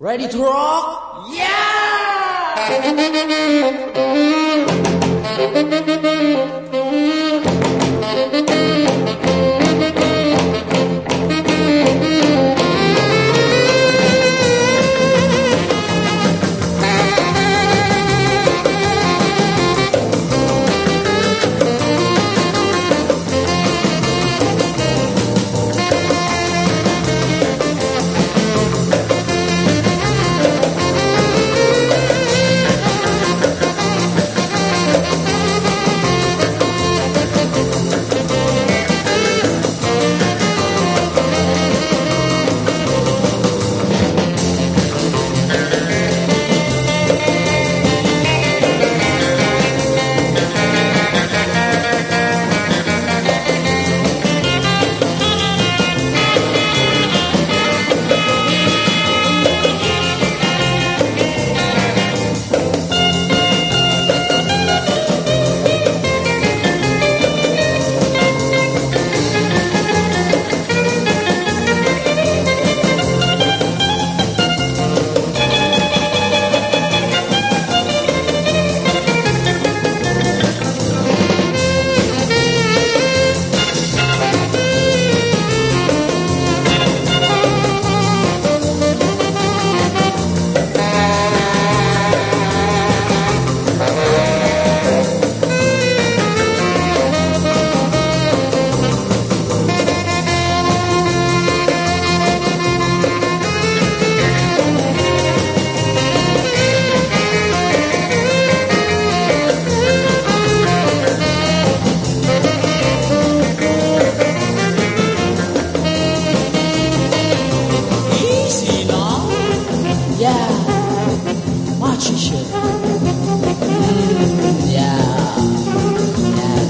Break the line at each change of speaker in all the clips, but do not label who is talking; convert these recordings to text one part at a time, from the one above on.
Ready to rock?
Easy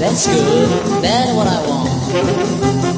That's good. That's what I want.